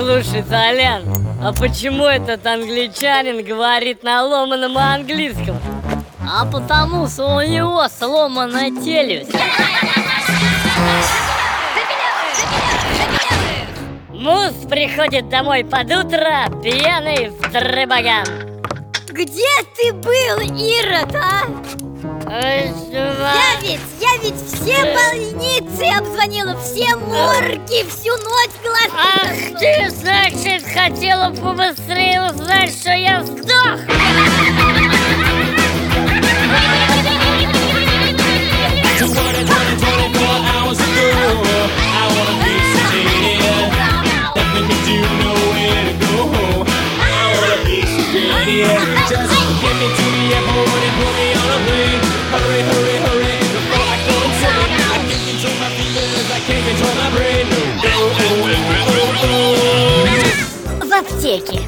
Слушай, Толян, а почему этот англичанин говорит на ломаном английском? А потому что у него сломанная челюсть Мус приходит домой под утро, пьяный в дрыбаган Где ты был, Ирод, а? Ведь все больницы обзвонила, все морги, всю ночь глаз Ах ты, значит, хотела побыстрее узнать, что я сдох? Just get me to the airport and put me on a plane. Hurry, hurry, hurry, Аптеке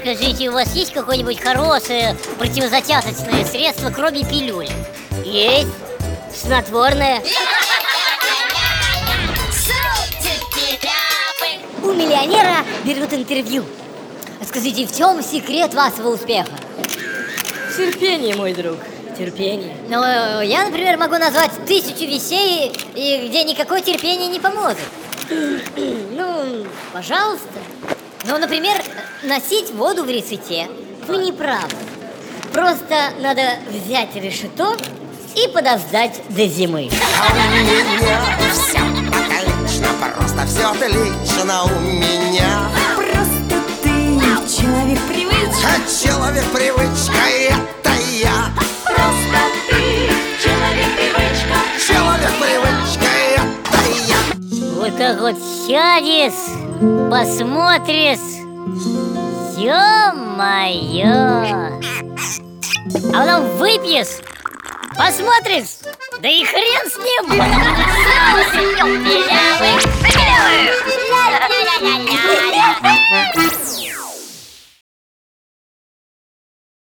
Скажите, у вас есть какое-нибудь хорошее противозатяжечное средство, кроме пилюль? Есть снотворное У миллионера берут интервью Скажите, в чем секрет вашего успеха? Терпение, мой друг, терпение Ну, я, например, могу назвать тысячу вещей, и где никакое терпение не поможет. Ну, пожалуйста. Ну, например, носить воду в реците. Вы не правы. Просто надо взять решето и подождать до зимы. А у меня все отлично, просто все отлично у меня Просто ты человек привычка А человек привычка это я Просто ты человек привычка Человек привычка это я Вот так вот сядешь, посмотришь, ё-моё. А потом выпьешь, посмотришь, да и хрен с ним. Соус пилявый, пилявый